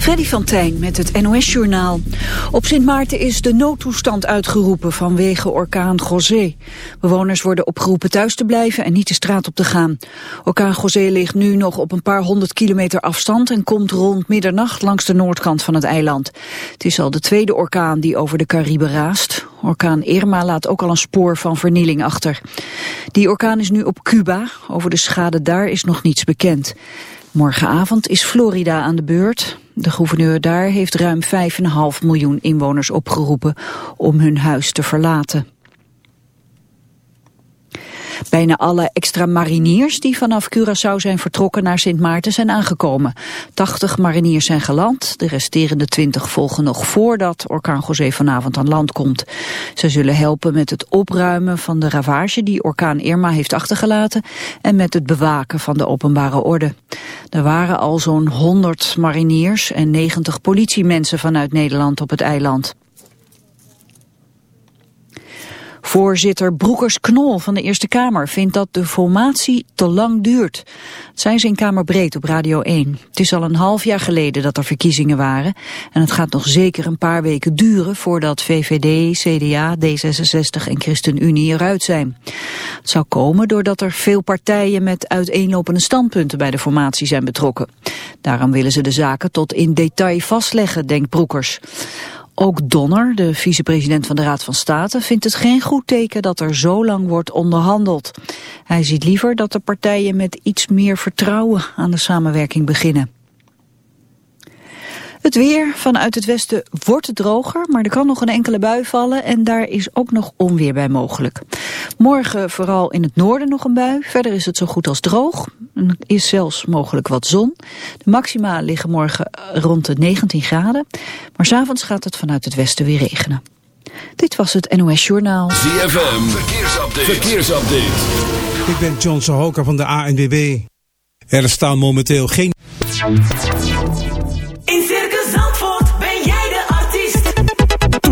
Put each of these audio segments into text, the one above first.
Freddy van Tijn met het NOS-journaal. Op Sint Maarten is de noodtoestand uitgeroepen vanwege orkaan José. Bewoners worden opgeroepen thuis te blijven en niet de straat op te gaan. Orkaan José ligt nu nog op een paar honderd kilometer afstand... en komt rond middernacht langs de noordkant van het eiland. Het is al de tweede orkaan die over de Cariben raast. Orkaan Irma laat ook al een spoor van vernieling achter. Die orkaan is nu op Cuba. Over de schade daar is nog niets bekend. Morgenavond is Florida aan de beurt. De gouverneur daar heeft ruim 5,5 miljoen inwoners opgeroepen om hun huis te verlaten. Bijna alle extra mariniers die vanaf Curaçao zijn vertrokken naar Sint Maarten zijn aangekomen. 80 mariniers zijn geland, de resterende 20 volgen nog voordat orkaan José vanavond aan land komt. Ze zullen helpen met het opruimen van de ravage die orkaan Irma heeft achtergelaten en met het bewaken van de openbare orde. Er waren al zo'n 100 mariniers en 90 politiemensen vanuit Nederland op het eiland. Voorzitter Broekers-Knol van de Eerste Kamer vindt dat de formatie te lang duurt. Dat zijn ze in Kamerbreed op Radio 1. Het is al een half jaar geleden dat er verkiezingen waren. En het gaat nog zeker een paar weken duren voordat VVD, CDA, D66 en ChristenUnie eruit zijn. Het zou komen doordat er veel partijen met uiteenlopende standpunten bij de formatie zijn betrokken. Daarom willen ze de zaken tot in detail vastleggen, denkt Broekers. Ook Donner, de vicepresident van de Raad van State, vindt het geen goed teken dat er zo lang wordt onderhandeld. Hij ziet liever dat de partijen met iets meer vertrouwen aan de samenwerking beginnen. Het weer vanuit het westen wordt droger, maar er kan nog een enkele bui vallen en daar is ook nog onweer bij mogelijk. Morgen vooral in het noorden nog een bui, verder is het zo goed als droog. Er is zelfs mogelijk wat zon. De maxima liggen morgen rond de 19 graden, maar s'avonds gaat het vanuit het westen weer regenen. Dit was het NOS Journaal. ZFM, verkeersupdate. verkeersupdate. Ik ben John Sohoka van de ANWB. Er staan momenteel geen...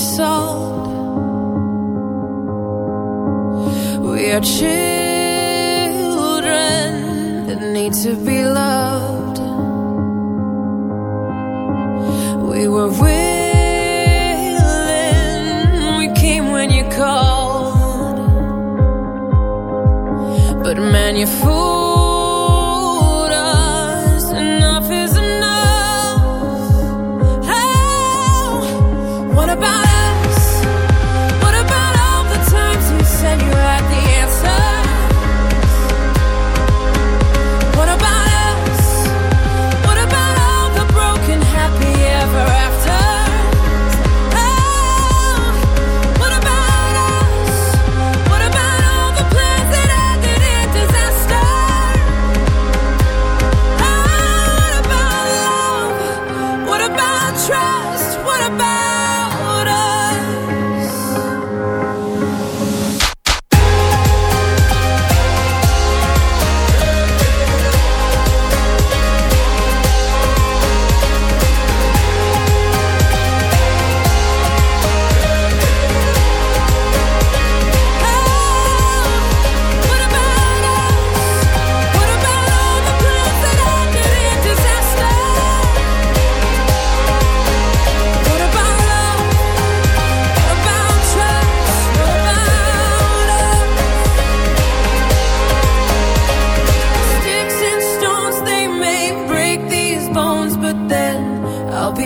Want to be solved. We are children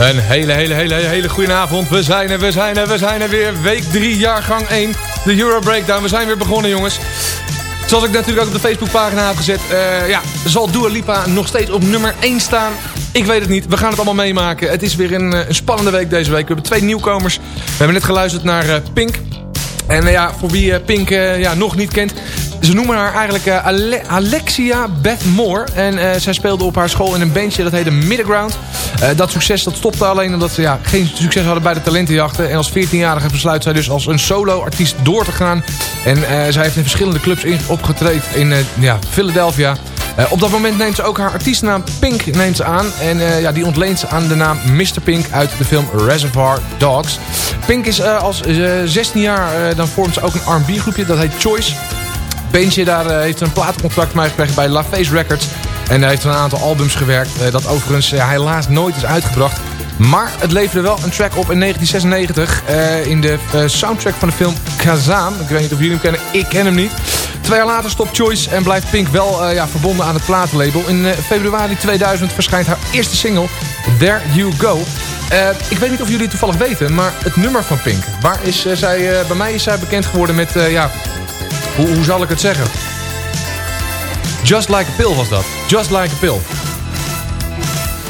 Een hele, hele, hele, hele goede avond. We zijn er, we zijn er, we zijn er weer. Week 3, jaargang 1. De Euro Breakdown. We zijn weer begonnen, jongens. Zoals ik natuurlijk ook op de Facebookpagina heb gezet. eh, ja, zal Dua Lipa nog steeds op nummer 1 staan? Ik weet het niet. We gaan het allemaal meemaken. Het is weer een, eh, spannende week deze week. We hebben twee nieuwkomers. We hebben net geluisterd naar eh, Pink. En ja, voor wie Pink ja, nog niet kent... Ze noemen haar eigenlijk eh, Ale- Alexia Beth Moore. En eh, zij speelde op haar school in een bandje dat heette Midground. Eh, dat succes dat stopte alleen omdat ze ja, geen succes hadden bij de talentenjachten. En als 14-jarige besluit zij dus als een solo-artiest door te gaan. En zij heeft in verschillende clubs in, opgetreden in ja, Philadelphia. Op dat moment neemt ze ook haar artiestennaam Pink neemt ze aan. En ja, die ontleent ze aan de naam Mr. Pink uit de film Reservoir Dogs. Pink is als eh, 16 jaar, dan vormt ze ook een R&B groepje. Dat heet Choice. Beentje daar eh, heeft een platencontract mee gekregen bij La Face Records. En hij heeft een aantal albums gewerkt. eh, dat overigens ja, helaas nooit is uitgebracht. Maar het leverde wel een track op in 1996. eh, in de eh, soundtrack van de film Kazam. Ik weet niet of jullie hem kennen. Ik ken hem niet. Twee jaar later stopt Choice en blijft Pink wel eh, ja, verbonden aan het platenlabel. In eh, februari 2000 verschijnt haar eerste single, There You Go. Eh, ik weet niet of jullie het toevallig weten, maar het nummer van Pink. Waar is eh, zij, eh, bij mij is zij bekend geworden met, eh, ja, hoe, hoe zal ik het zeggen? Just Like a Pill was dat. Just Like a Pill.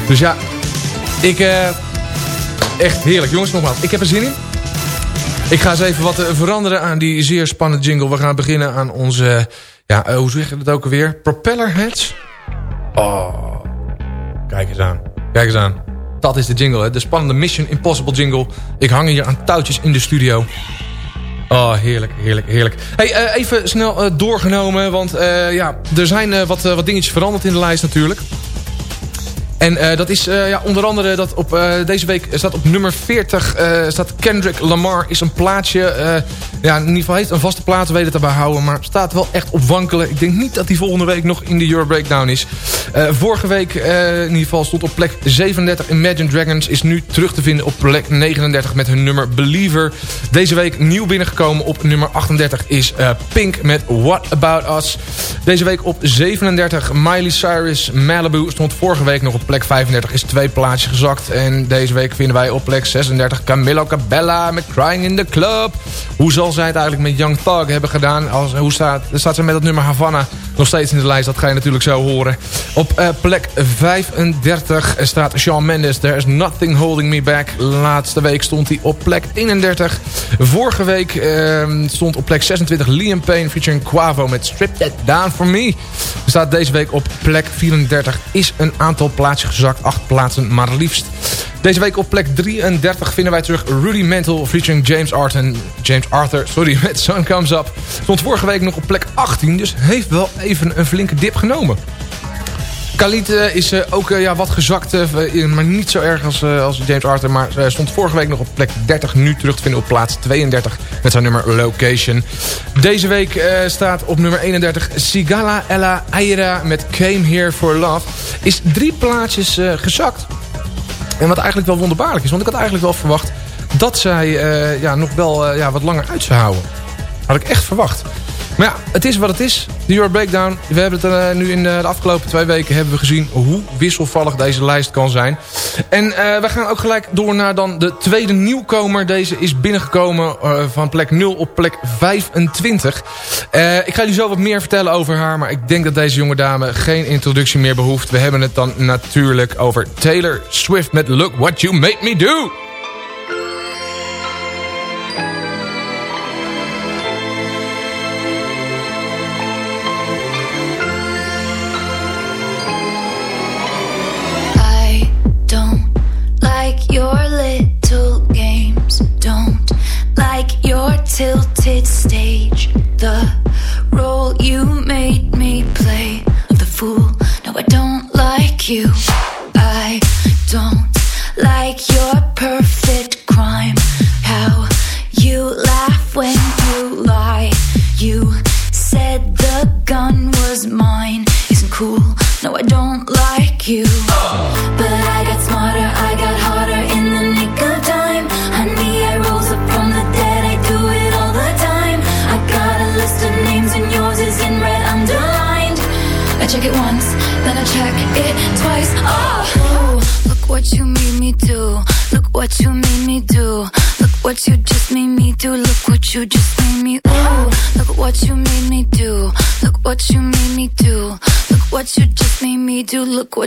Dus ja, ik... eh, echt heerlijk. Jongens, nogmaals, ik heb er zin in. Ik ga eens even wat eh, veranderen aan die zeer spannende jingle. We gaan beginnen aan onze... Ja, eh, hoe zeg je dat ook alweer? Propellerheads? Oh, kijk eens aan. Kijk eens aan. Dat is de jingle, hè? De spannende Mission Impossible jingle. Ik hang hier aan touwtjes in de studio. Oh, heerlijk, heerlijk, heerlijk. Hey, eh, even snel eh, doorgenomen, want eh, ja, er zijn wat, wat dingetjes veranderd in de lijst natuurlijk. En eh, dat is eh, ja, onder andere dat op eh, deze week staat op nummer 40 eh, staat Kendrick Lamar. Is een plaatje, eh, ja, in ieder geval heeft een vaste plaat weten te behouden. Maar staat wel echt op wankelen. Ik denk niet dat hij volgende week nog in de Euro Breakdown is. Vorige week in ieder geval stond op plek 37 Imagine Dragons. Is nu terug te vinden op plek 39 met hun nummer Believer. Deze week nieuw binnengekomen op nummer 38 is Pink met What About Us. Deze week op 37 Miley Cyrus Malibu stond vorige week nog op plek 35. Is twee plaatsjes gezakt. En deze week vinden wij op plek 36 Camilo Cabella met Crying in the Club. Hoe zal zij het eigenlijk met Young Thug hebben gedaan? Als, hoe staat, staat ze met het nummer Havana nog steeds in de lijst? Dat ga je natuurlijk zo horen. Op eh, plek 35 staat Shawn Mendes. There is nothing holding me back. Laatste week stond hij op plek 31. Vorige week eh, stond op plek 26 Liam Payne featuring Quavo met Strip That Down For Me. Staat deze week op plek 34. Is een aantal plaatsjes gezakt. Acht plaatsen maar liefst. Deze week op plek 33 vinden wij terug Rudy Mantle featuring James Arthur. James Arthur, sorry, met Sun Comes Up. Stond vorige week nog op plek 18, dus heeft wel even een flinke dip genomen. Khalid eh, is eh, ook eh, ja, wat gezakt, maar niet zo erg als, als James Arthur. Maar stond vorige week nog op plek 30, nu terug te vinden op plaats 32 met zijn nummer Location. Deze week staat op nummer 31 Sigala Ella Aira met Came Here For Love. Is drie plaatsjes gezakt. En wat eigenlijk wel wonderbaarlijk is, want ik had eigenlijk wel verwacht dat zij eh, ja, nog wel eh, ja, wat langer uit zou houden. Had ik echt verwacht. Maar ja, het is wat het is. De Euro Breakdown. We hebben het eh, nu in de afgelopen twee weken hebben we gezien hoe wisselvallig deze lijst kan zijn. En eh, we gaan ook gelijk door naar dan de tweede nieuwkomer. Deze is binnengekomen eh, van plek 0 op plek 25. Eh, ik ga jullie zo wat meer vertellen over haar. Maar ik denk dat deze jonge dame geen introductie meer behoeft. We hebben het dan natuurlijk over Taylor Swift met Look What You Made Me Do.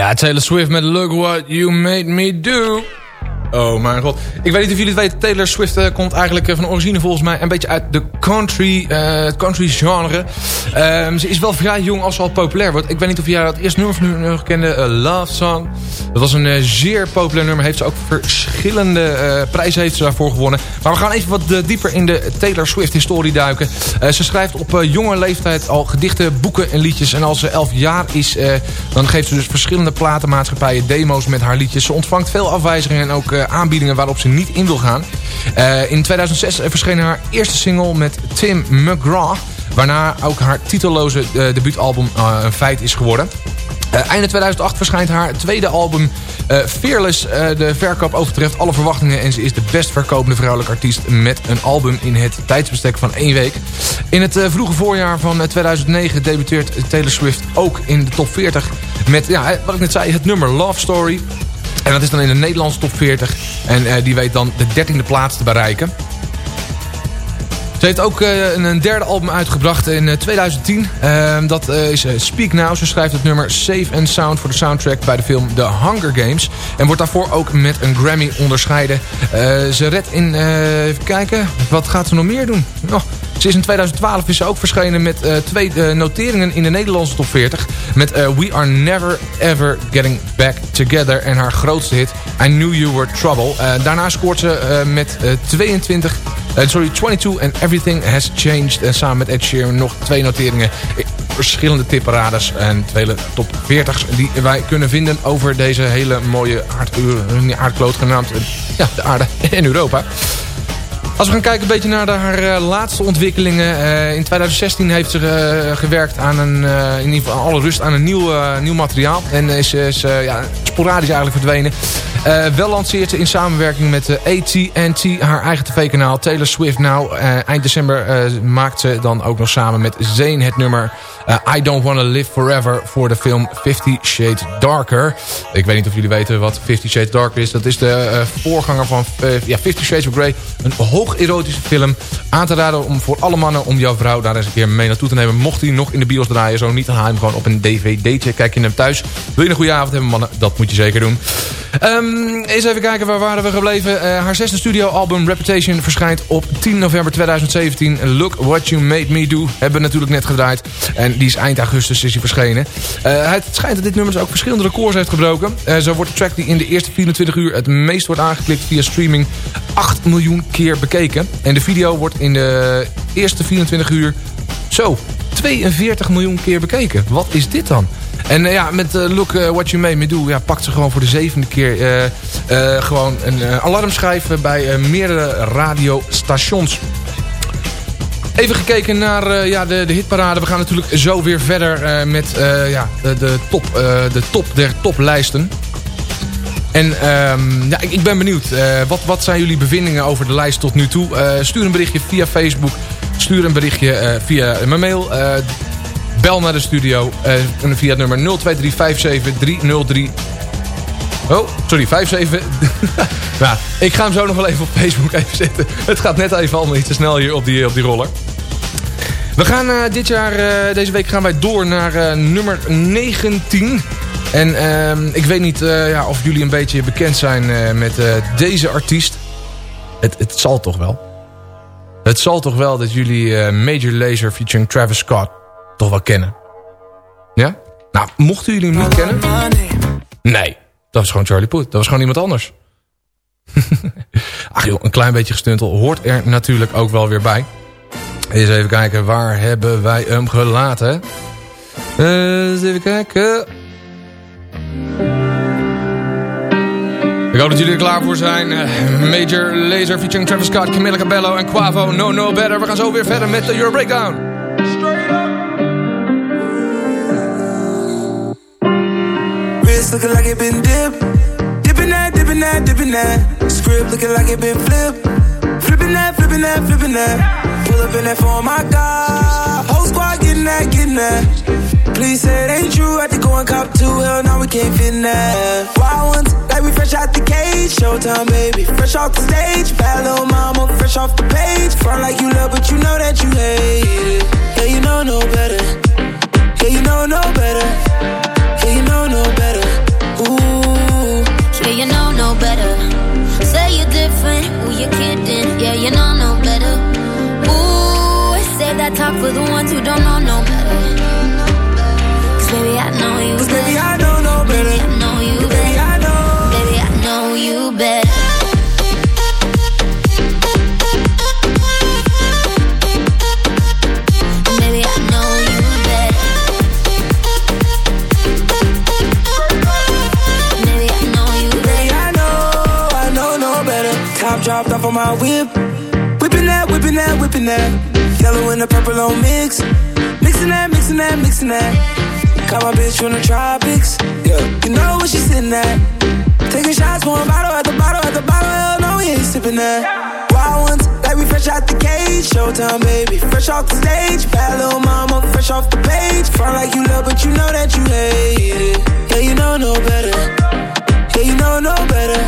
Ja, Taylor Swift met Look What You Made Me Do. Oh mijn god. Ik weet niet of jullie het weten. Taylor Swift eh, komt eigenlijk eh, van origine volgens mij een beetje uit de country, eh, het country genre. Ehm, ze is wel vrij jong als ze al populair wordt. Ik weet niet of jij dat eerste nummer van hun nog kende. eh, Love Song. Dat was een eh, zeer populair nummer. Heeft ze ook verschillende eh, prijzen heeft ze daarvoor gewonnen. Maar we gaan even wat eh, dieper in de Taylor Swift historie duiken. Eh, ze schrijft op eh, jonge leeftijd al gedichten, boeken en liedjes. En als ze 11 jaar is, eh, dan geeft ze dus verschillende platenmaatschappijen demo's met haar liedjes. Ze ontvangt veel afwijzingen en ook eh, aanbiedingen waarop ze niet in wil gaan. Eh, in 2006 verscheen haar eerste single met Tim McGraw. Waarna ook haar titelloze eh, debuutalbum eh, een feit is geworden. Eh, einde 2008 verschijnt haar tweede album eh, Fearless. Eh, de verkoop overtreft alle verwachtingen en ze is de best verkopende vrouwelijke artiest met een album in het tijdsbestek van één week. In het eh, vroege voorjaar van eh, 2009 debuteert Taylor Swift ook in de top 40 met, ja, wat ik net zei, het nummer Love Story. En dat is dan in de Nederlandse top 40 en eh, die weet dan de dertiende plaats te bereiken. Ze heeft ook eh, een, derde album uitgebracht in eh, 2010. Ehm, dat eh, is eh, Speak Now. Ze schrijft het nummer Safe and Sound voor de soundtrack bij de film The Hunger Games. En wordt daarvoor ook met een Grammy onderscheiden. Eh, ze redt in, eh, even kijken, wat gaat ze nog meer doen? Oh, ze is in 2012 is ze ook verschenen met eh, twee eh, noteringen in de Nederlandse top 40. Met eh, We Are Never Ever Getting Back Together. En haar grootste hit I Knew You Were Trouble. Daarna scoort ze met eh, 22... eh, sorry, 22 and Everything Has Changed. En samen met Ed Sheeran nog twee noteringen in verschillende tipparades en vele top 40's die wij kunnen vinden over deze hele mooie aardkloot genaamd ja, de aarde in Europa. Als we gaan kijken een beetje naar haar eh, laatste ontwikkelingen. eh, in 2016 heeft ze eh, gewerkt aan een, in ieder geval alle rust aan een nieuw, nieuw materiaal. En is, is ja, sporadisch eigenlijk verdwenen. Wel lanceert ze in samenwerking met AT&T haar eigen tv-kanaal Taylor Swift Now. Eind december maakt ze dan ook nog samen met Zayn het nummer I Don't Wanna Live Forever voor de film Fifty Shades Darker. Ik weet niet of jullie weten wat Fifty Shades Darker is. Dat is de voorganger van ja, Fifty Shades of Grey. Een hoog erotische film. Aan te raden om voor alle mannen om jouw vrouw daar eens een keer mee naartoe te nemen. Mocht hij nog in de bios draaien, zo niet, dan haal hem gewoon op een dvd'tje. Kijk je hem thuis. Wil je een goede avond hebben mannen? Dat moet je zeker doen. Ehm, eens even kijken, waar waren we gebleven? Eh, haar zesde studioalbum Reputation verschijnt op 10 november 2017. Look What You Made Me Do hebben we natuurlijk net gedraaid. En die is eind augustus is hij verschenen. Eh, het schijnt dat dit nummer ook verschillende records heeft gebroken. Eh, zo wordt de track die in de eerste 24 uur het meest wordt aangeklikt via streaming 8 miljoen keer bekeken. En de video wordt in de eerste 24 uur zo 42 miljoen keer bekeken. Wat is dit dan? En eh, ja, met eh, Look eh, What You Made Me Do ja, pakt ze gewoon voor de zevende keer gewoon een alarmschijf bij meerdere radiostations. Even gekeken naar ja, de, de hitparade. We gaan natuurlijk zo weer verder met ja, de, de, top, de top der toplijsten. En ehm, ja, ik, ik ben benieuwd. Wat, wat zijn jullie bevindingen over de lijst tot nu toe? Stuur een berichtje via Facebook. Stuur een berichtje via mijn mail. Bel naar de studio eh, via het nummer 02357 Oh, sorry, 57. nou, ik ga hem zo nog wel even op Facebook even zetten. Het gaat net even allemaal iets te snel hier op die, op die roller. We gaan eh, dit jaar, eh, deze week gaan wij door naar nummer 19. En ehm, ik weet niet ja, of jullie een beetje bekend zijn met deze artiest. Het, het zal toch wel. Het zal toch wel dat jullie Major Lazer featuring Travis Scott toch wel kennen. Ja? Nou, mochten jullie hem niet kennen... Nee, dat was gewoon Charlie Puth. Dat was gewoon iemand anders. Ach joh, een klein beetje gestuntel hoort er natuurlijk ook wel weer bij. Eens even kijken, waar hebben wij hem gelaten? Eh, eens even kijken. Ik hoop dat jullie er klaar voor zijn. Eh, Major Lazer featuring Travis Scott, Camila Cabello en Quavo. No, no better. We gaan zo weer verder met de Euro Breakdown. Wrist looking like it been dipped. Dipping that, dipping that, dipping that. Script looking like it been flipped. Flipping that, flipping that, flipping that. Pull up in that for my God. Whole squad getting that, getting that. Please say it ain't true. Had to go and cop two. Hell no, we can't fit in that. Wild ones, like we fresh out the cage. Showtime, baby. Fresh off the stage. Bad little mama, fresh off the page. Front like you love, but you know that you hate it. Yeah, you know no better. Yeah, you know no better. Yeah, you know no better. Ooh. Yeah, you know no better. Say you're different, who you kidding? Yeah, you know no better. Ooh, say that talk for the ones who don't know no better. Cause baby, I know you Cause baby, I Top dropped off on my whip. Whipping that, whipping that, whipping that. Yellow and the purple on mix. Mixing that, mixing that, mixing that. Got my bitch from the tropics. Yeah, you know what she sitting at. Taking shots, pouring bottle at the bottle at the bottle. Hell no, we ain't sipping that. Wild ones, like we fresh out the cage. Showtime, baby. Fresh off the stage. Bad little mama, fresh off the page. Front like you love, but you know that you hate it. Yeah, you know no better. Yeah, you know no better.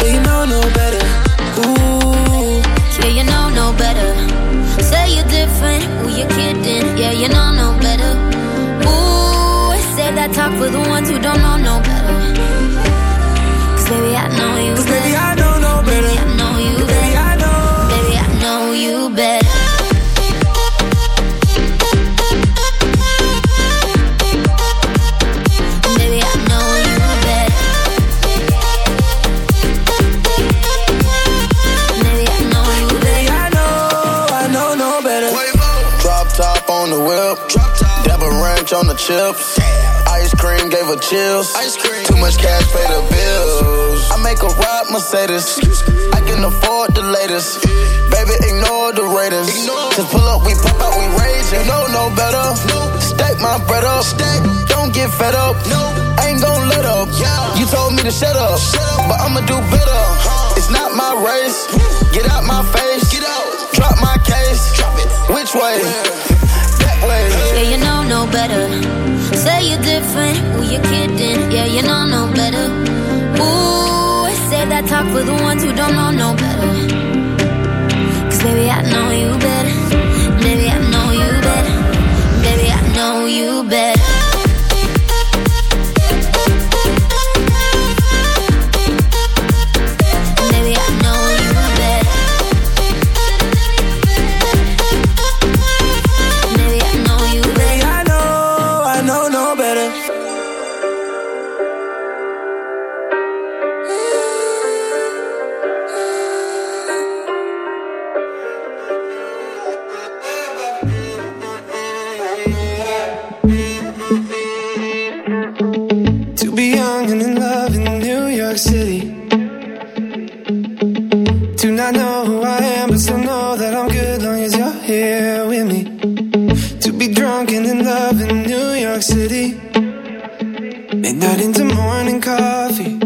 Yeah, you know no better. Ooh. Yeah, you know no better. Say you're different, who you kidding? Yeah, you know no better. Ooh, say that talk for the ones who don't know no better. Cause baby, I know you Cause better. baby, I know on the chips. Ice cream gave her chills. Too much cash, pay the bills. I make a ride Mercedes. I can afford the latest. Baby, ignore the Raiders. Just pull up, we pop out, we rage. You know no better. Stack my bread up. Don't get fed up. Ain't gon' let up. You told me to shut up, but I'ma do better. It's not my race. Get out my face. Get out. Drop my case. Drop it. Which way? That. Yeah, you know no better. Say you're different, who you kidding? Yeah, you know no better. Ooh, say that talk for the ones who don't know no better. Cause baby, I know you better. I am, but still know that I'm good long as you're here with me. To be drunk and in love in New York City. Midnight into morning coffee.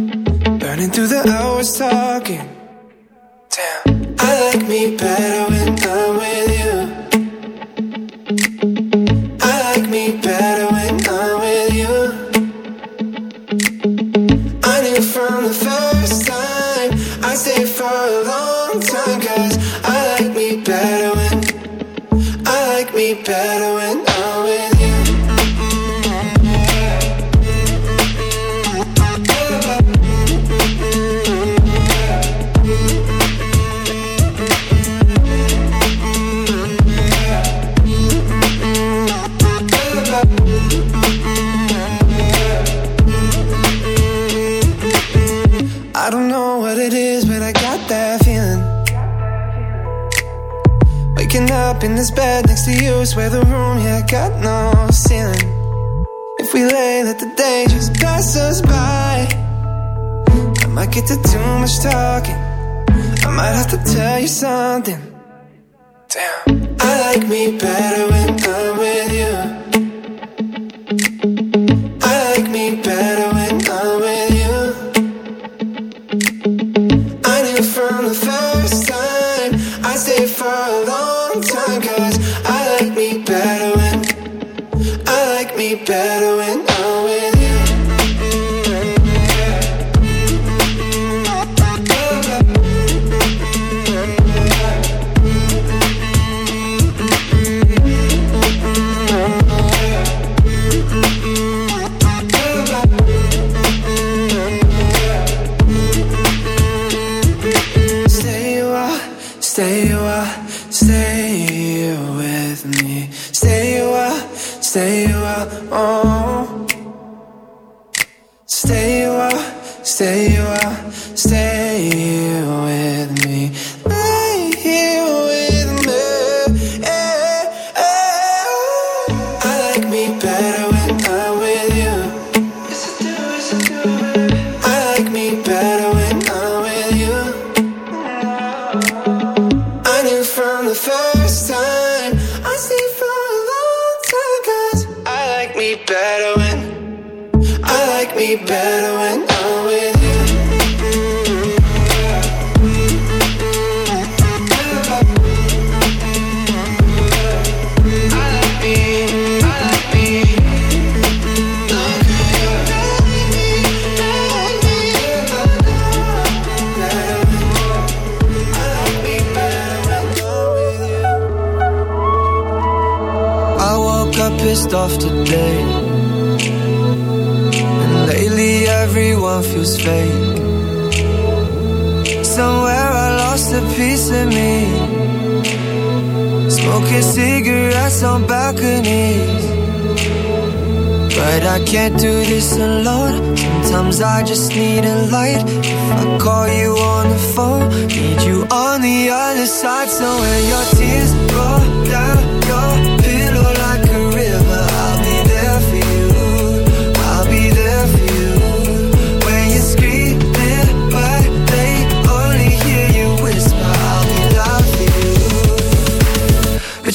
Burning through the hours talking. Damn. I like me better when I'm with you. This bed next to you. Swear the room, yeah, got no ceiling. If we lay, let the day just pass us by. I might get to too much talking. I might have to tell you something. Damn. I like me better when I'm with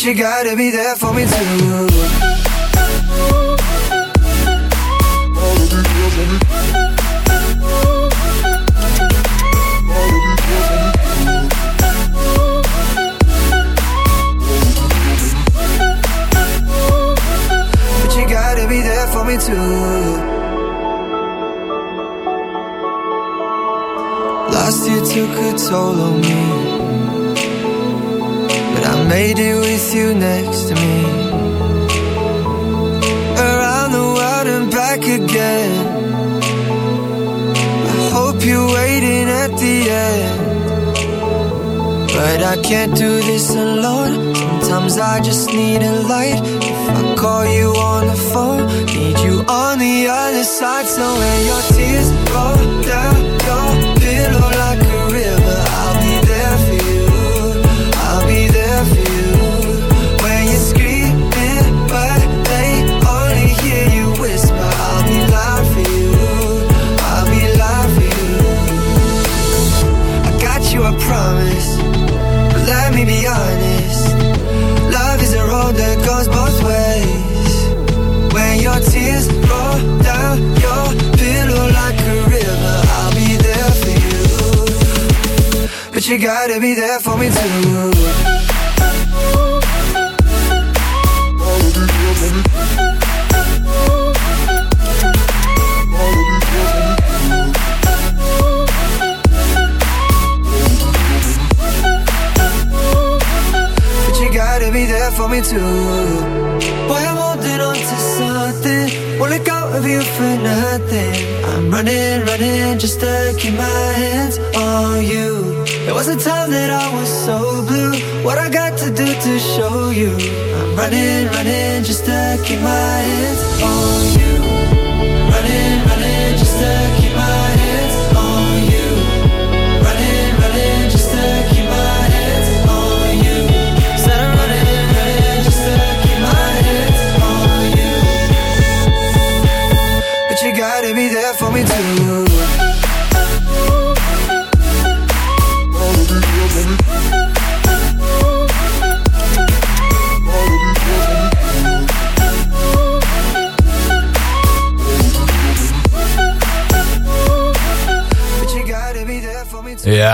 But you gotta be there for me too. But you gotta be there for me too. Last year took a toll on me. Made it with you next to me. Around the world and back again. I hope you're waiting at the end. But I can't do this alone. Sometimes I just need a light. If I call you on the phone, need you on the other side. So when your tears roll down your pillow like promise. But let me be honest. Love is a road that goes both ways. When your tears roll down your pillow like a river, I'll be there for you. But you gotta be there for me too. For me too. Boy, I'm holding on to something. Won't let go of you for nothing. I'm running, running just to keep my hands on you. There was a time that I was so blue. What I got to do to show you? I'm running, running just to keep my hands on you.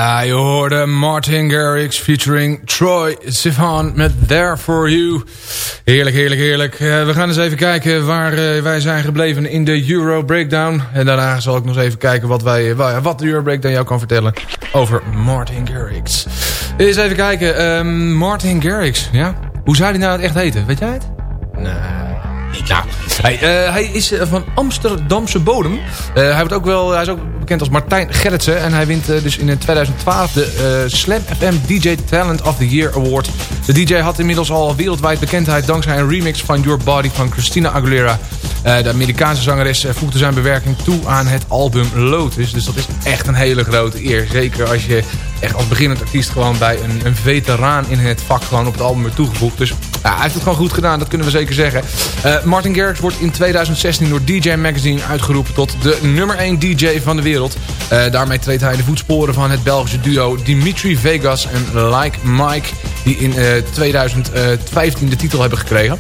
Ja, je hoorde Martin Garrix featuring Troy Sivan met There For You. Heerlijk, heerlijk, heerlijk. Eh, we gaan eens even kijken waar eh, wij zijn gebleven in de Euro Breakdown. En daarna zal ik nog eens even kijken wat, wij, wa- wat de Euro Breakdown jou kan vertellen over Martin Garrix. Eens even kijken. ehm, Martin Garrix, ja? Hoe zou hij nou het echt heten? Weet jij het? Nee. Nou, hij, eh, hij is eh, van Amsterdamse bodem. Eh, hij, wordt ook wel, hij is ook bekend als Martijn Gerritsen. En hij wint eh, dus in 2012 de eh, Slam FM DJ Talent of the Year Award. De DJ had inmiddels al wereldwijd bekendheid dankzij een remix van Your Body van Christina Aguilera. Eh, de Amerikaanse zangeres voegde zijn bewerking toe aan het album Lotus. Dus dat is echt een hele grote eer. Zeker als je echt als beginnend artiest gewoon bij een, een veteraan in het vak gewoon op het album werd toegevoegd. Dus ja, hij heeft het gewoon goed gedaan, dat kunnen we zeker zeggen. Martin Garrix wordt in 2016 door DJ Magazine uitgeroepen tot de nummer 1 DJ van de wereld. Eh, daarmee treedt hij de voetsporen van het Belgische duo Dimitri Vegas en Like Mike, die in eh, 2015 de titel hebben gekregen.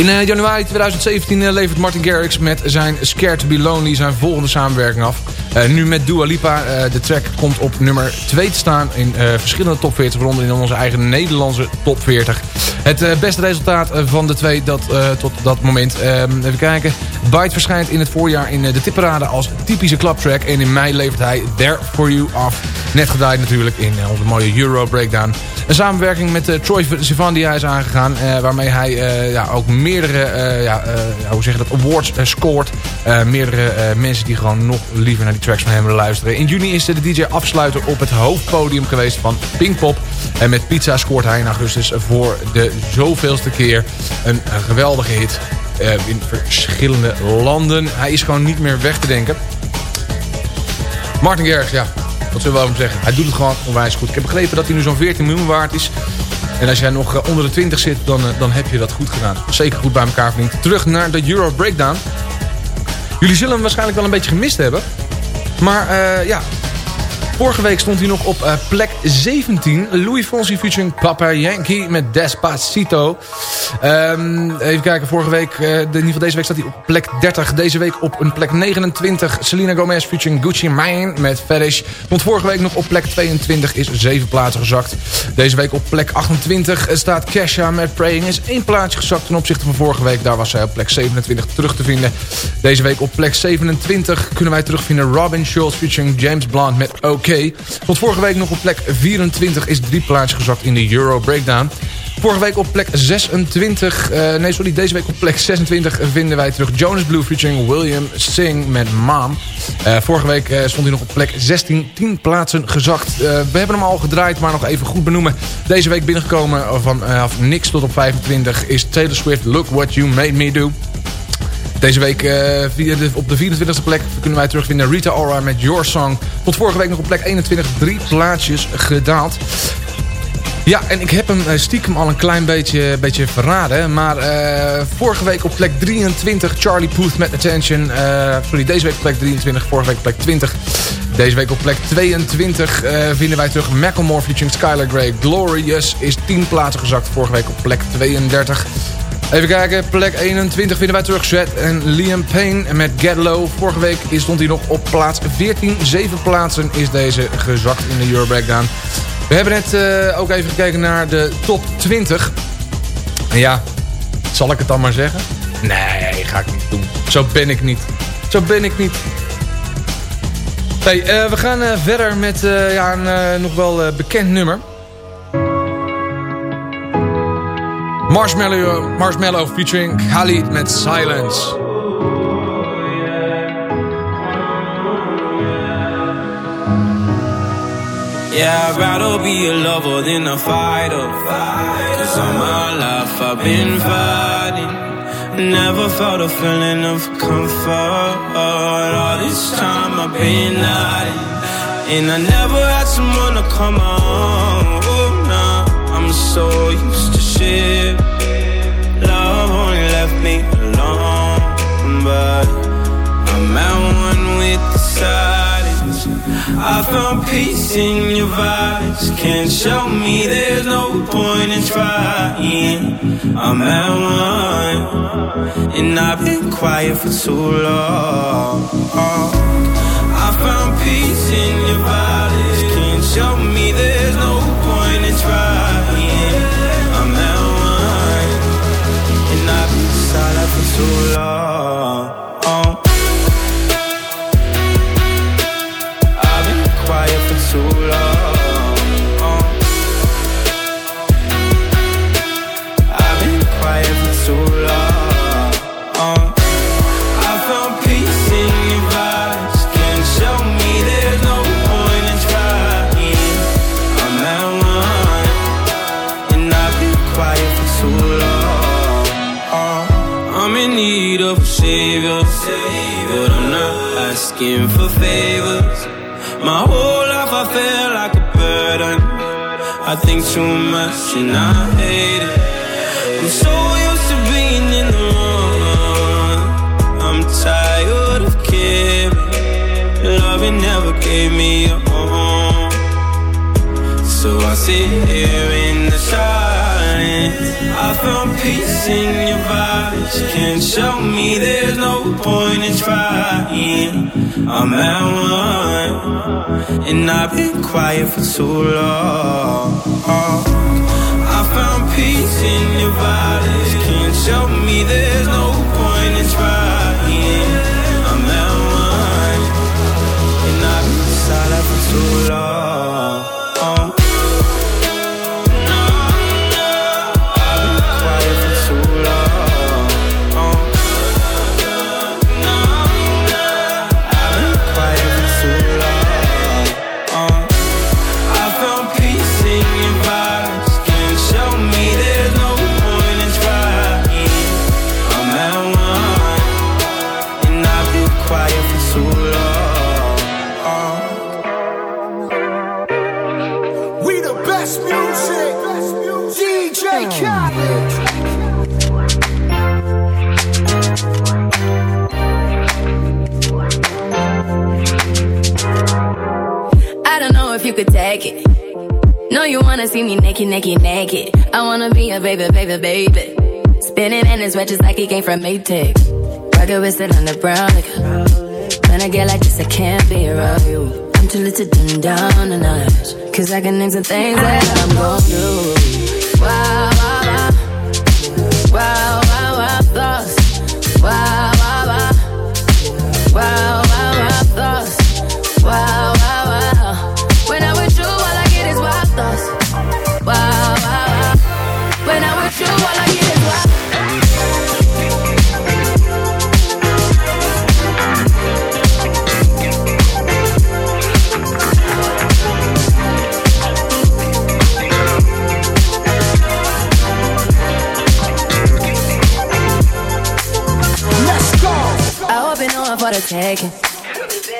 In eh, januari 2017 eh, levert Martin Garrix met zijn Scared to be Lonely zijn volgende samenwerking af. Eh, nu met Dua Lipa. Eh, de track komt op nummer 2 te staan in eh, verschillende top 40, waaronder in onze eigen Nederlandse top 40. Het beste resultaat van de twee dat, tot dat moment. Ehm, even kijken. Bite verschijnt in het voorjaar in de tipparade als typische clubtrack. En in mei levert hij There For You af. Net gedraaid natuurlijk in onze mooie Euro Breakdown. Een samenwerking met Troy Sivan die hij is aangegaan. waarmee hij ja, ook meerdere ja, hoe zeg dat, awards scoort. Meerdere mensen die gewoon nog liever naar die tracks van hem luisteren. In juni is de DJ afsluiter op het hoofdpodium geweest van Pinkpop. En met Pizza scoort hij in augustus voor de zoveelste keer een, geweldige hit. eh, in verschillende landen. Hij is gewoon niet meer weg te denken. Martin Garrix, ja. Wat zullen we over hem zeggen? Hij doet het gewoon onwijs goed. Ik heb begrepen dat hij nu zo'n 14 miljoen waard is. En als jij nog eh, onder de 20 zit, dan, eh, dan heb je dat goed gedaan. Zeker goed bij elkaar verdiend. Terug naar de Euro Breakdown. Jullie zullen hem waarschijnlijk wel een beetje gemist hebben. Maar eh, ja, Vorige week stond hij nog op eh, plek 17. Louis Fonsi featuring Papa Yankee met Despacito. Ehm, even kijken, vorige week, eh, de, in ieder geval deze week staat hij op plek 30. Deze week op een plek 29. Selena Gomez featuring Gucci Mane met Fetish. Stond vorige week nog op plek 22, is 7 plaatsen gezakt. Deze week op plek 28 staat Kesha met Praying. Is één plaatsje gezakt ten opzichte van vorige week. Daar was zij op plek 27 terug te vinden. Deze week op plek 27 kunnen wij terugvinden Robin Schulz featuring James Blunt met OK. Tot vorige week nog op plek 24 is drie plaatsjes gezakt in de Euro Breakdown. Vorige week op plek 26, eh, nee sorry, deze week op plek 26 vinden wij terug Jonas Blue featuring William Sing met Mom. Eh, vorige week eh, stond hij nog op plek 16, 10 plaatsen gezakt. We hebben hem al gedraaid, maar nog even goed benoemen. Deze week binnengekomen van eh, niks tot op 25 is Taylor Swift Look What You Made Me Do. Deze week eh, op de 24e plek kunnen wij terugvinden Rita Ora met Your Song. Tot vorige week nog op plek 21, drie plaatsjes gedaald. Ja, en ik heb hem eh, stiekem al een klein beetje, beetje verraden. Maar eh, vorige week op plek 23 Charlie Puth met Attention. Sorry, deze week op plek 23, vorige week op plek 20. Deze week op plek 22 eh, vinden wij terug Macklemore featuring Skylar Grey. Glorious is 10 plaatsen gezakt. Vorige week op plek 32. Even kijken, plek 21 vinden wij terug Zed en Liam Payne met Get Low. Vorige week stond hij nog op plaats 14. Zeven plaatsen is deze gezakt in de Euro Breakdown. We hebben net eh, ook even gekeken naar de top 20. En ja, zal ik het dan maar zeggen? Nee, ga ik niet doen. Zo ben ik niet. Zo ben ik niet. Hey, eh, we gaan eh, verder met ja, een nog wel bekend nummer. Marshmallow, Marshmallow featuring Khalid met Silence. Yeah, I'd rather be a lover than a fighter. Cause all my life I've been fighting. Never felt a feeling of comfort. All this time I've been hiding. And I never had someone to come on. Oh, nah, I'm so used ship. Love only left me alone, but I'm at one with the silence. I found peace in your vibes. Can't show me there's no point in trying. I'm at one, and I've been quiet for too long. Too much and I hate it. I'm so used to being in the wrong. I'm tired of caring. Loving never gave me a home. So I sit here in the silence. I found peace in your vibes. Can't show me there's no point in trying. I'm at one, and I've been quiet for too long. In your vibes. Can't show me there's no baby, baby, baby. Spinning in his just like he came from Maytag. Rocket with it on the brown. Like, when I get like this, I can't be around you. I'm too little to dim down a notch. Cause I can name some things that I'm gon' do. Wow.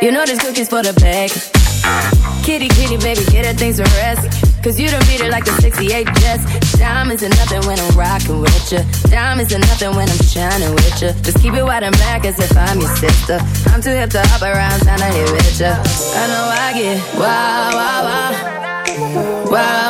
You know this cookie's for the bag. Kitty, kitty, baby, get her things to rest. Cause you done beat it like the 68 Jets. Diamonds are nothing when I'm rocking with ya. Diamonds are nothing when I'm shining with ya. Just keep it white and black as if I'm your sister. I'm too hip to hop around town to hit with ya. I know I get wow. Wow, wow, wow,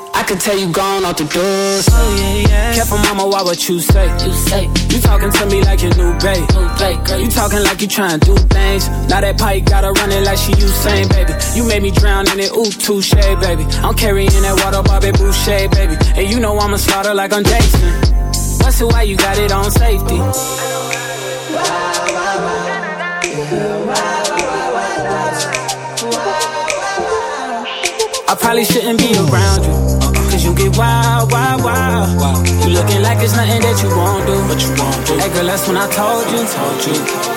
I could tell you gone off the doors. Oh yeah, yeah. Careful, mama, why what you say? You say you talking to me like your new babe. You talking like you trying to do things. Now that pipe gotta run it like she Usain, baby. You made me drown in it, ooh, touche, baby. I'm carrying that water, Bobby Boucher, baby. And you know I'ma slaughter like I'm Jason. Busted why you got it on safety. I probably shouldn't be around you. You get wild, wild, wild. You looking like it's nothing that you won't do. But you won't do. Hey girl, that's when I told you. Told you.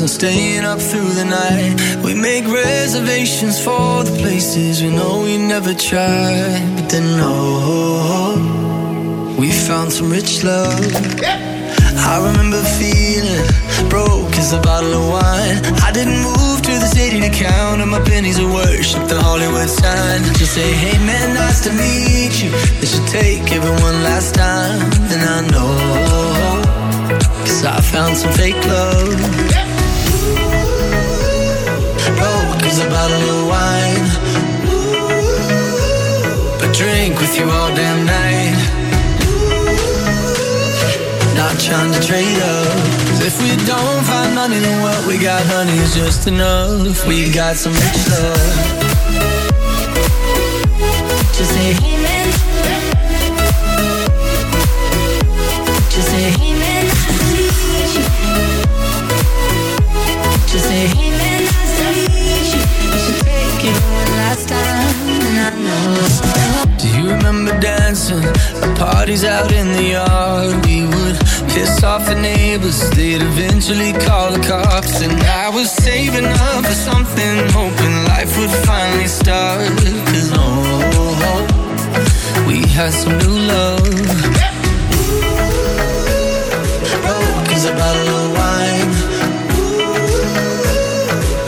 And staying up through the night. We make reservations for the places we know we never tried. But then, oh, we found some rich love. I remember feeling broke as a bottle of wine. I didn't move to the city to count on my pennies of worship the Hollywood sign. Just say, hey man, nice to meet you. They should take everyone last time. And I know, cause I found some fake love. A bottle of wine. But drink with you all damn night. Not trying to trade up. 'Cause if we don't find money, what we got, honey, is just enough. We got some rich love. Just say, Do you remember dancing at parties out in the yard? We would piss off the neighbors, they'd eventually call the cops. And I was saving up for something, hoping life would finally start. Cause oh, we had some new love. Broke a bottle of wine. Ooh,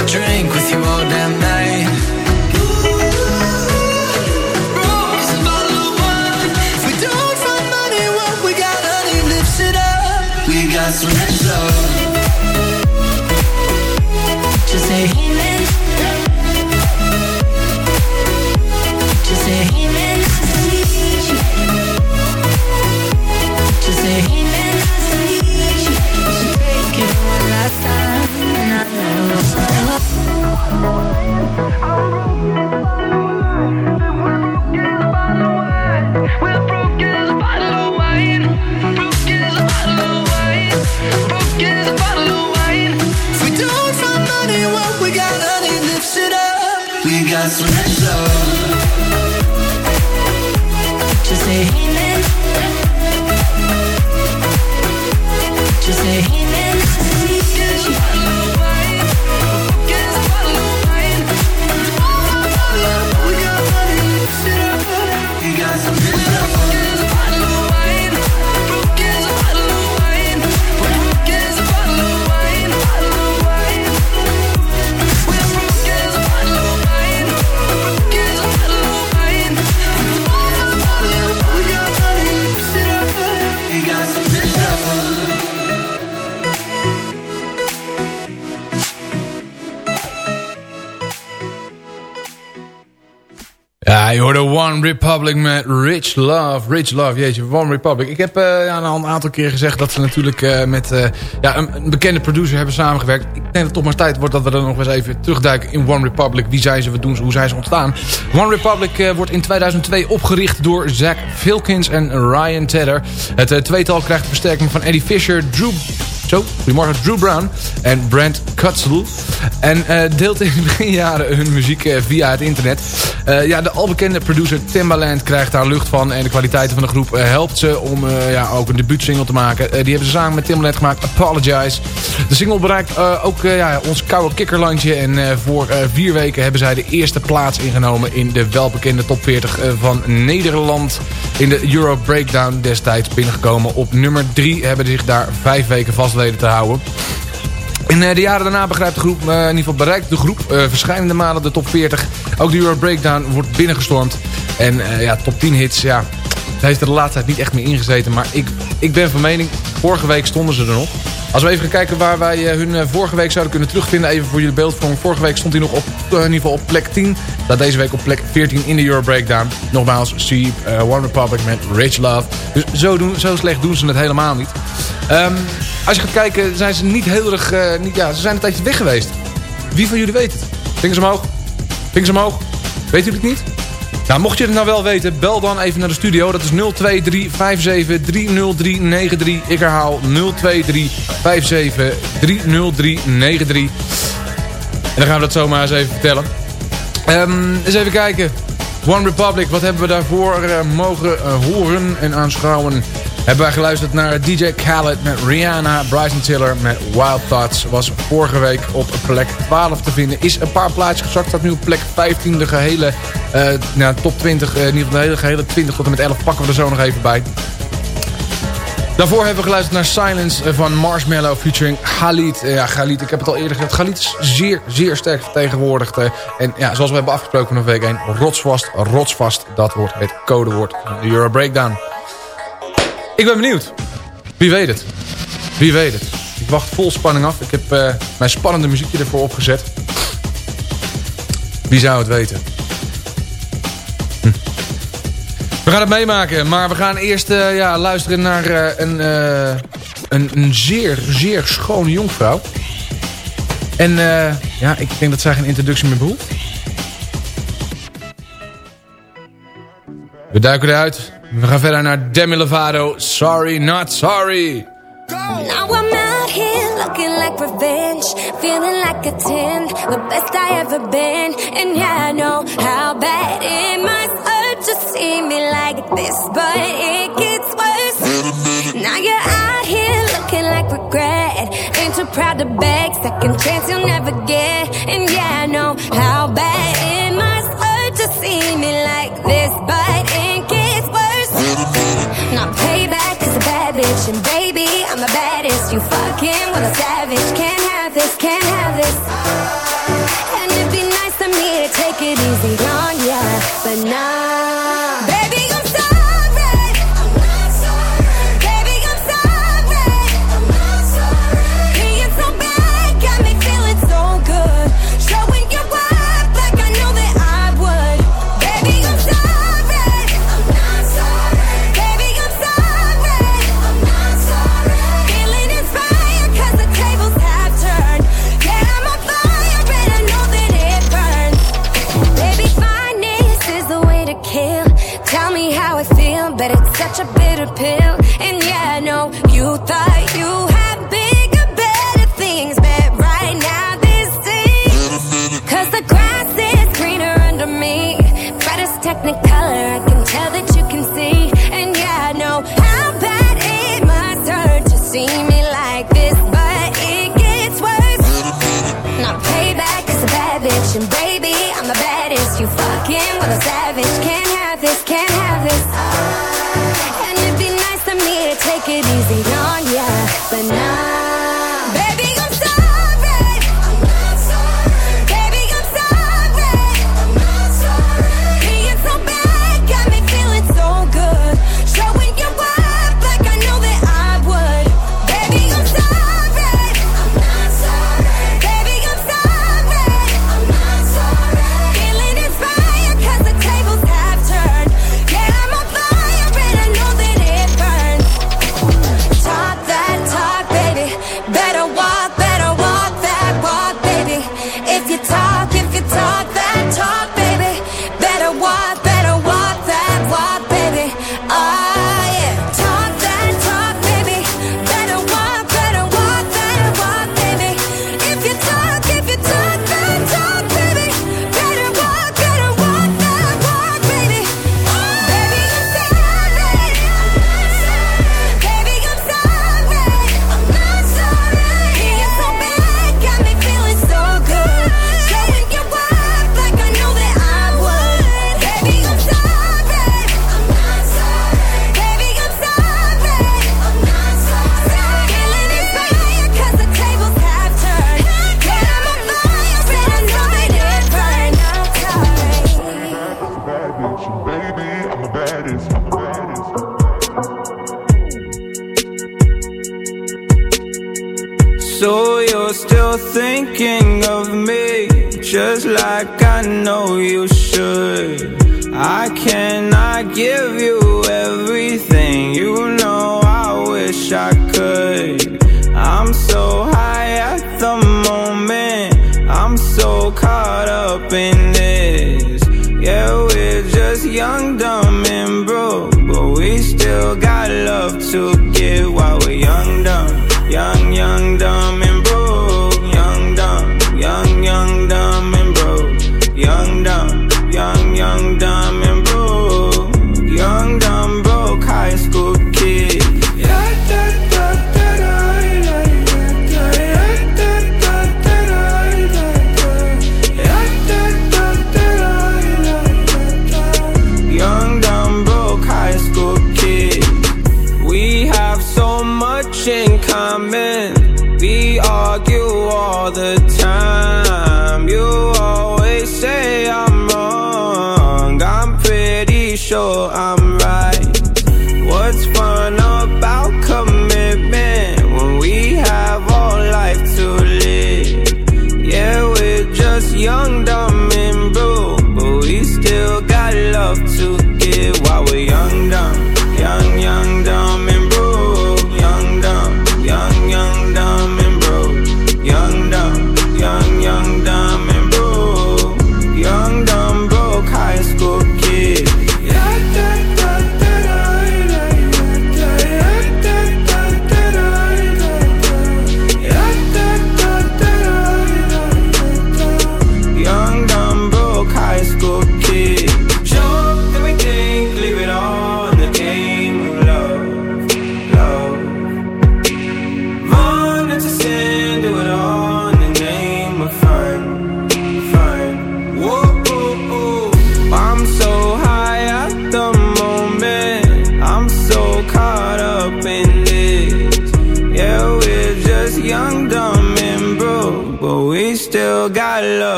A drink with you all damn night. Nice to meet you. Just say, hey got some love. Just say, hey One Republic met Rich Love. Rich Love, jeetje, One Republic. Ik heb eh, ja, al een aantal keer gezegd dat ze natuurlijk eh, met eh, ja, een, bekende producer hebben samengewerkt. Ik denk dat het toch maar tijd wordt dat we er nog eens even terugduiken in One Republic. Wie zijn ze, wat doen ze, hoe zijn ze ontstaan. One Republic wordt in 2002 opgericht door Zach Filkins en Ryan Tedder. Het tweetal krijgt de versterking van Eddie Fisher, Drew Zo, goedemorgen, Drew Brown en Brent En eh, deelt in de beginjaren hun muziek eh, via het internet. Eh, ja, de albekende producer Timbaland krijgt daar lucht van. En de kwaliteiten van de groep helpt ze om ja, ook een debuutsingle te maken. Die hebben ze samen met Timbaland gemaakt, Apologize. De single bereikt ook ja, ons koude kikkerlandje. En voor vier weken hebben zij de eerste plaats ingenomen... in de welbekende top 40 eh, van Nederland. In de Euro Breakdown destijds binnengekomen. Op nummer 3 hebben zich daar vijf weken vast weten te houden. In eh, de jaren daarna begrijpt de groep, eh, in ieder geval bereikt de groep uh, verschillende malen de top 40. Ook de Euro Breakdown wordt binnengestormd. En ja, top 10 hits, ja, het heeft er de laatste tijd niet echt meer ingezeten. Maar ik, ik ben van mening, vorige week stonden ze er nog. Als we even gaan kijken waar wij uh, hun vorige week zouden kunnen terugvinden. Even voor jullie beeldvorming. Vorige week stond hij nog op, in ieder geval op plek 10. Dat deze week op plek 14 in de Euro Breakdown. Nogmaals, see One Republic met Rich Love. Dus zo, doen, zo slecht doen ze het helemaal niet. Um, als je gaat kijken, zijn ze niet heel erg... Niet, ja, ze zijn een tijdje weg geweest. Wie van jullie weet het? Vingers omhoog. Vingers omhoog. Weet jullie het niet? Nou, mocht je het nou wel weten, bel dan even naar de studio. Dat is 023 57 30393. Ik herhaal 023 57 30393. En dan gaan we dat zomaar eens even vertellen. Um, eens even kijken. One Republic, wat hebben we daarvoor uh, mogen uh, horen en aanschouwen? Hebben wij geluisterd naar DJ Khaled met Rihanna, Bryson Tiller met Wild Thoughts. Was vorige week op plek 12 te vinden. Is een paar plaatjes gezakt, staat nu op plek 15. De gehele uh, nou, top 20, in ieder geval de hele gehele 20 tot en met 11 pakken we er zo nog even bij. Daarvoor hebben we geluisterd naar Silence van Marshmallow featuring Khalid. Ja, Khalid, ik heb het al eerder gezegd. Khalid is zeer, zeer sterk vertegenwoordigd. En ja, zoals we hebben afgesproken van week 1, rotsvast, rotsvast. Dat wordt het codewoord van de Euro Breakdown. Ik ben benieuwd. Wie weet het. Wie weet het. Ik wacht vol spanning af. Ik heb uh, mijn spannende muziekje ervoor opgezet. Wie zou het weten? Hm. We gaan het meemaken, maar we gaan eerst uh, ja, luisteren naar uh, een, een, een, zeer, zeer schone jonkvrouw. En ja, ik denk dat zij geen introductie meer behoeft. We duiken eruit. We gaan verder naar Demi Lovato. Sorry, not sorry. Now I'm out here looking like revenge. Feeling like a 10. The best I ever been. And yeah, I know how bad it must hurt to see me like this. But it gets worse. Now you're out here looking like regret. Ain't too proud to beg. Second chance you'll never get. And yeah, I know how bad it must hurt to see me like this. But baby, I'm the baddest. You fucking with a savage. Can't have this, can't have this. And yeah, I know you thought you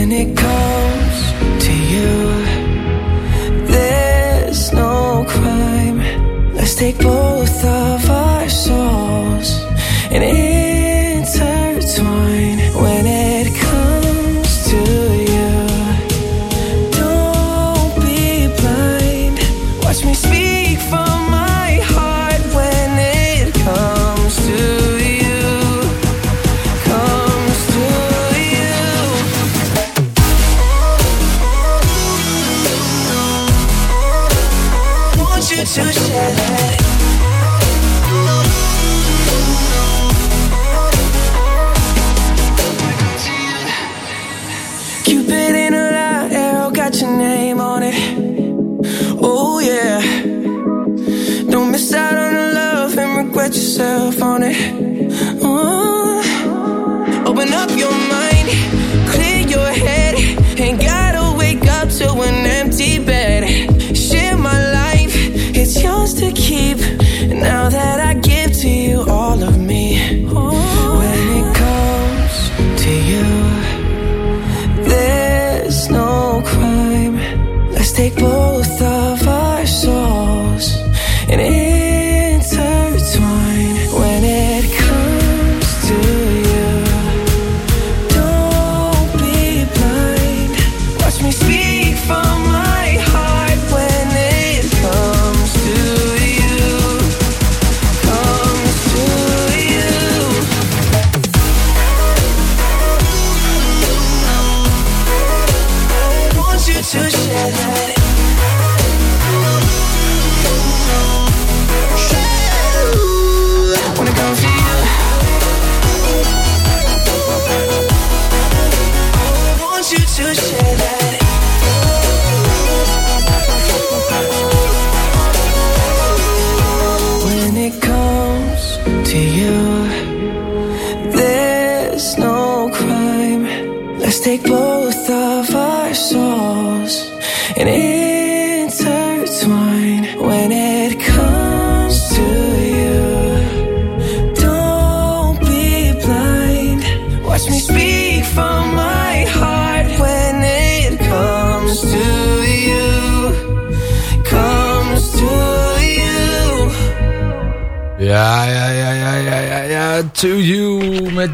when it comes to you There's no crime. Let's take both of our souls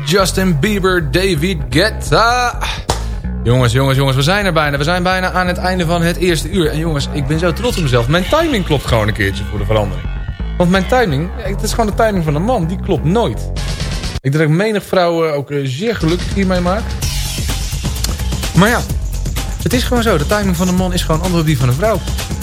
Justin Bieber, David Guetta. Jongens, jongens, jongens, we zijn er bijna. We zijn bijna aan het einde van het eerste uur. En jongens, ik ben zo trots op mezelf. Mijn timing klopt gewoon een keertje voor de verandering. Want mijn timing, het is gewoon de timing van een man. Die klopt nooit. Ik denk dat menig vrouw ook eh, zeer gelukkig hiermee maak. Maar ja, het is gewoon zo. De timing van een man is gewoon anders dan die van een vrouw.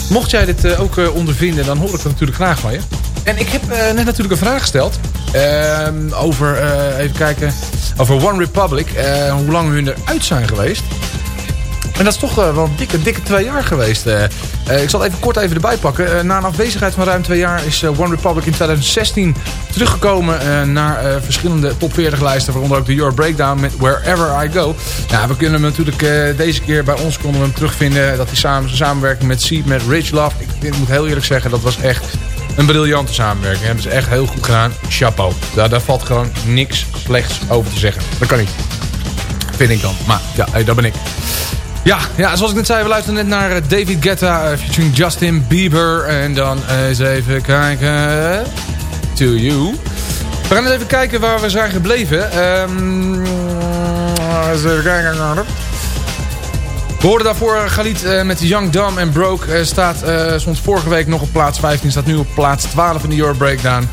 Mocht jij dit eh, ook eh, ondervinden, dan hoor ik het natuurlijk graag van je. En ik heb net natuurlijk een vraag gesteld. Ehm, over, eh, even kijken, over One Republic. eh, hoe lang hun eruit zijn geweest. En dat is toch eh, wel een dikke, dikke twee jaar geweest. ik zal het even kort even erbij pakken. Na een afwezigheid van ruim twee jaar is One Republic in 2016 teruggekomen naar verschillende top 40 lijsten. Waaronder ook de Euro Breakdown met Wherever I Go. Ja, we kunnen hem natuurlijk deze keer bij ons konden we hem terugvinden. Dat hij samen, samenwerking met Seed, met Rich Love. Ik, ik moet heel eerlijk zeggen, dat was echt een briljante samenwerking. Hebben ze echt heel goed gedaan. Chapeau. Daar, daar valt gewoon niks slechts over te zeggen. Dat kan niet. Vind ik dan. Maar ja, hey, dat ben ik. Ja, ja, zoals ik net zei, we luisteren net naar eh, David Guetta uh, featuring Justin Bieber. En dan eh, eens even kijken. To You. We gaan eens even kijken waar we zijn gebleven. Ehm eens even kijken. We hoorden daarvoor Galit eh, met Young, Dumb en Broke. Eh, staat, eh, stond vorige week nog op plaats 15. Staat nu op plaats 12 in de Euro Breakdown.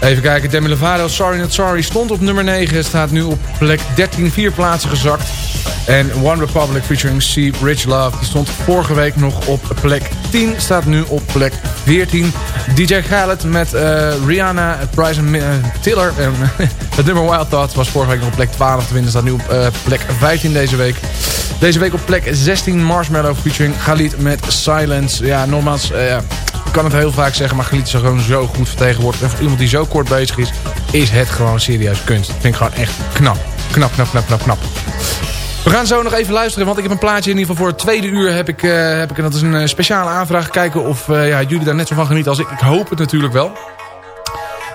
Even kijken. Demi Lovato, Sorry Not Sorry, stond op nummer 9. Staat nu op plek 13, vier plaatsen gezakt. En One Republic featuring C. Rich Love. Die stond vorige week nog op plek 10. Staat nu op plek 14. DJ Khaled met eh, Rihanna, Bryson uh, Tiller. En het nummer Wild Thoughts was vorige week nog op plek 12 te winnen. Staat nu op eh, plek 15 deze week. Deze week op plek 16 Marshmallow featuring Khalid met Silence. Ja, nogmaals, eh, ja, ik kan het heel vaak zeggen, maar Khalid is gewoon zo goed vertegenwoordigd. En voor iemand die zo kort bezig is, is het gewoon serieus kunst. Dat vind ik gewoon echt knap. Knap, knap, knap, knap, knap. We gaan zo nog even luisteren, want ik heb een plaatje in ieder geval voor het tweede uur. Heb ik, eh, heb ik, en dat is een eh, speciale aanvraag. Kijken of eh, ja, jullie daar net zo van genieten als ik. Ik hoop het natuurlijk wel.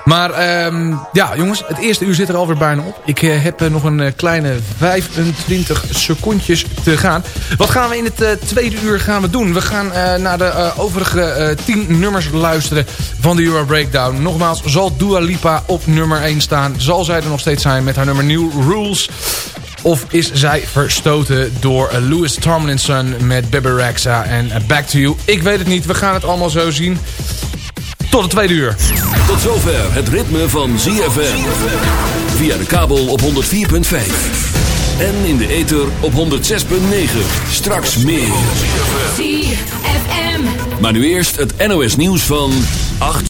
Maar ehm, ja, jongens, het eerste uur zit er alweer bijna op. Ik heb nog een kleine 25 secondjes te gaan. Wat gaan we in het tweede uur gaan we doen? We gaan naar de overige eh 10 nummers luisteren van de Euro Breakdown. Nogmaals, zal Dua Lipa op nummer 1 staan? Zal zij er nog steeds zijn met haar nummer New Rules? Of is zij verstoten door eh, Louis Tomlinson met Bebe Rexha en eh, Back to You? Ik weet het niet, we gaan het allemaal zo zien. Tot het tweede uur. Tot zover het ritme van ZFM. Via de kabel op 104.5. En in de ether op 106.9. Straks meer. ZFM. Maar nu eerst het NOS nieuws van 8